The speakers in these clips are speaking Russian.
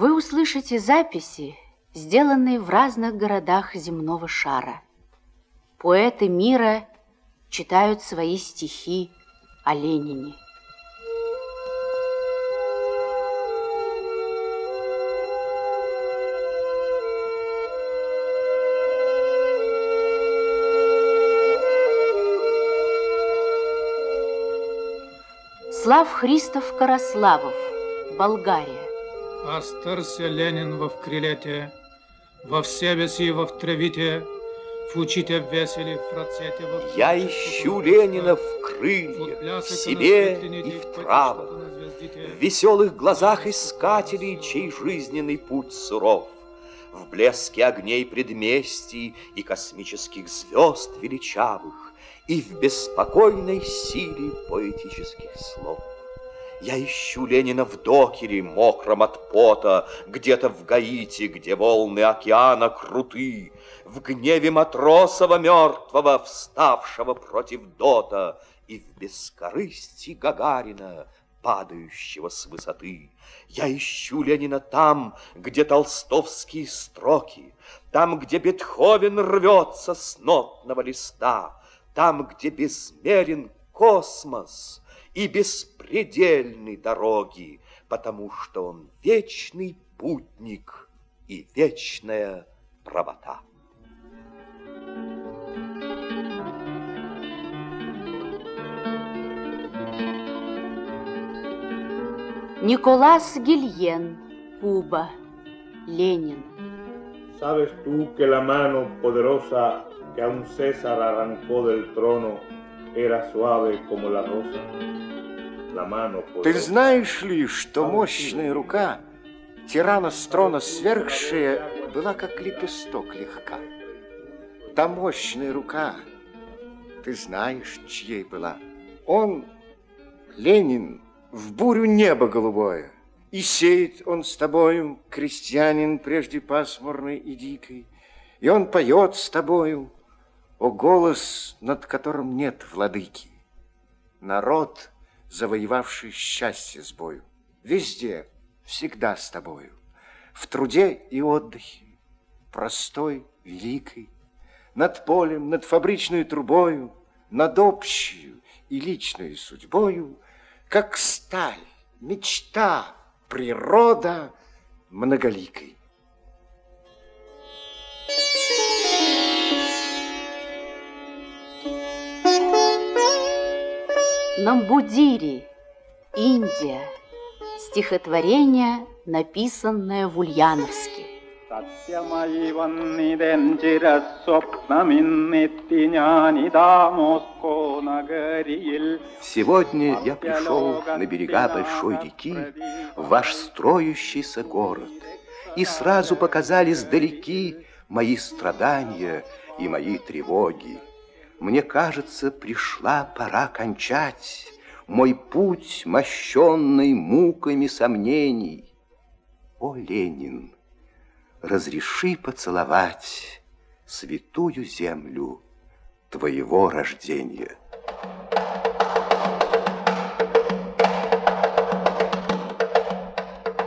Вы услышите записи, сделанные в разных городах земного шара. Поэты мира читают свои стихи о Ленине. Слав Христов Караславов, Болгария. Остарся Ленин во вкрилете, во всевеси во втравите, Фучите весели в процете во Я ищу Ленина в крыльях, в себе и в травах, В веселых глазах искателей, чей жизненный путь суров, В блеске огней предместий и космических звезд величавых, и в беспокойной силе поэтических слов. Я ищу Ленина в докере, мокром от пота, Где-то в Гаити, где волны океана круты, В гневе матросова мертвого, вставшего против дота, И в бескорысти Гагарина, падающего с высоты. Я ищу Ленина там, где толстовские строки, Там, где Бетховен рвется с нотного листа, там, где безмерен космос и беспредельны дороги, потому что он вечный путник и вечная правота. Николас Гильен, Куба, Ленин. ¿Sabes tú que la mano poderosa que a un César arrancó del trono, era suave como la rosa. La mano Ты знаешь ли, что мощная рука, тирана с трона свергшая, была как лепесток легка? Та мощная рука, ты знаешь, чьей была. Он, Ленин, в бурю небо голубое, и сеет он с тобою, крестьянин, прежде пасмурной и дикой, и он поет с тобою, о голос, над которым нет владыки, народ, завоевавший счастье с бою, везде, всегда с тобою, в труде и отдыхе, простой, великой, над полем, над фабричной трубою, над общую и личной судьбою, как сталь, мечта, природа многоликой. Намбудири, Индия. Стихотворение, написанное в Ульяновске. Сегодня я пришел на берега большой реки в ваш строящийся город, и сразу показались далеки мои страдания и мои тревоги. Мне кажется, пришла пора кончать Мой путь, мощенный муками сомнений. О, Ленин, разреши поцеловать Святую землю твоего рождения.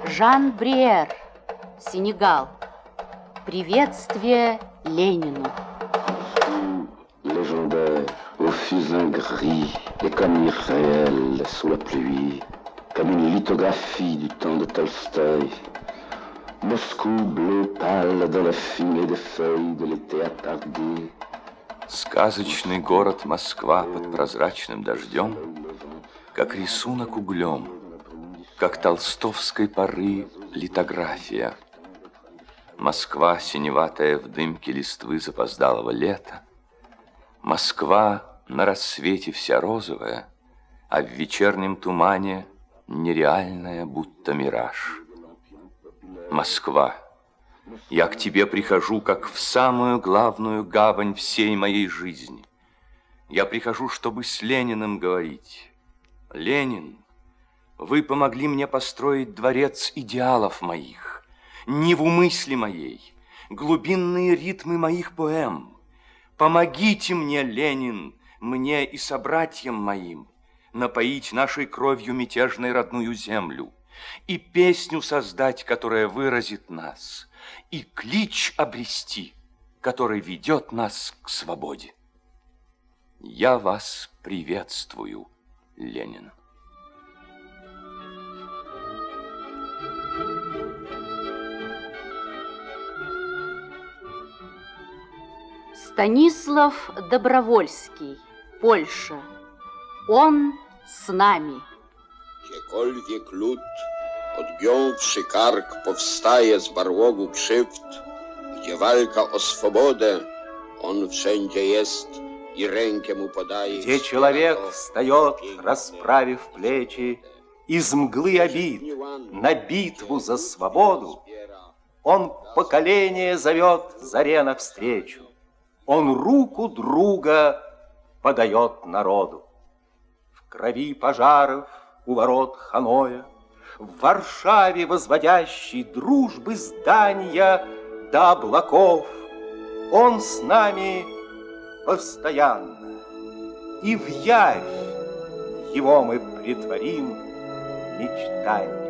Жан Бриер, Сенегал. Приветствие Ленину. Gris et comme irréel sous la pluie, comme une lithographie du temps de Tolstoï. Moscou bleu pâle dans la fumée des feuilles de l'été attardé. Сказочный город Москва под прозрачным дождем, как рисунок углем, как толстовской поры литография. Москва, синеватая в дымке листвы запоздалого лета, Москва на рассвете вся розовая, а в вечернем тумане нереальная, будто мираж. Москва, я к тебе прихожу, как в самую главную гавань всей моей жизни. Я прихожу, чтобы с Лениным говорить. Ленин, вы помогли мне построить дворец идеалов моих, не в умысле моей, глубинные ритмы моих поэм. Помогите мне, Ленин, мне и собратьям моим, напоить нашей кровью мятежной родную землю, и песню создать, которая выразит нас, и клич обрести, который ведет нас к свободе. Я вас приветствую, Ленин. Станислав Добровольский, Польша. Он с nami. Gdziekolwiek lud, podgiąwszy kark, powstaje z barłogu krzywd, gdzie walka o swobodę, on wszędzie jest и рękę mu podaje. Где человек встает, расправив плечи, из мглы обид на битву за свободу, он поколение зовет заре навстречу, он руку друга подает народу. В крови пожаров у ворот Ханоя, в Варшаве возводящей дружбы здания до облаков, он с нами постоянно, и в явь его мы притворим мечтания.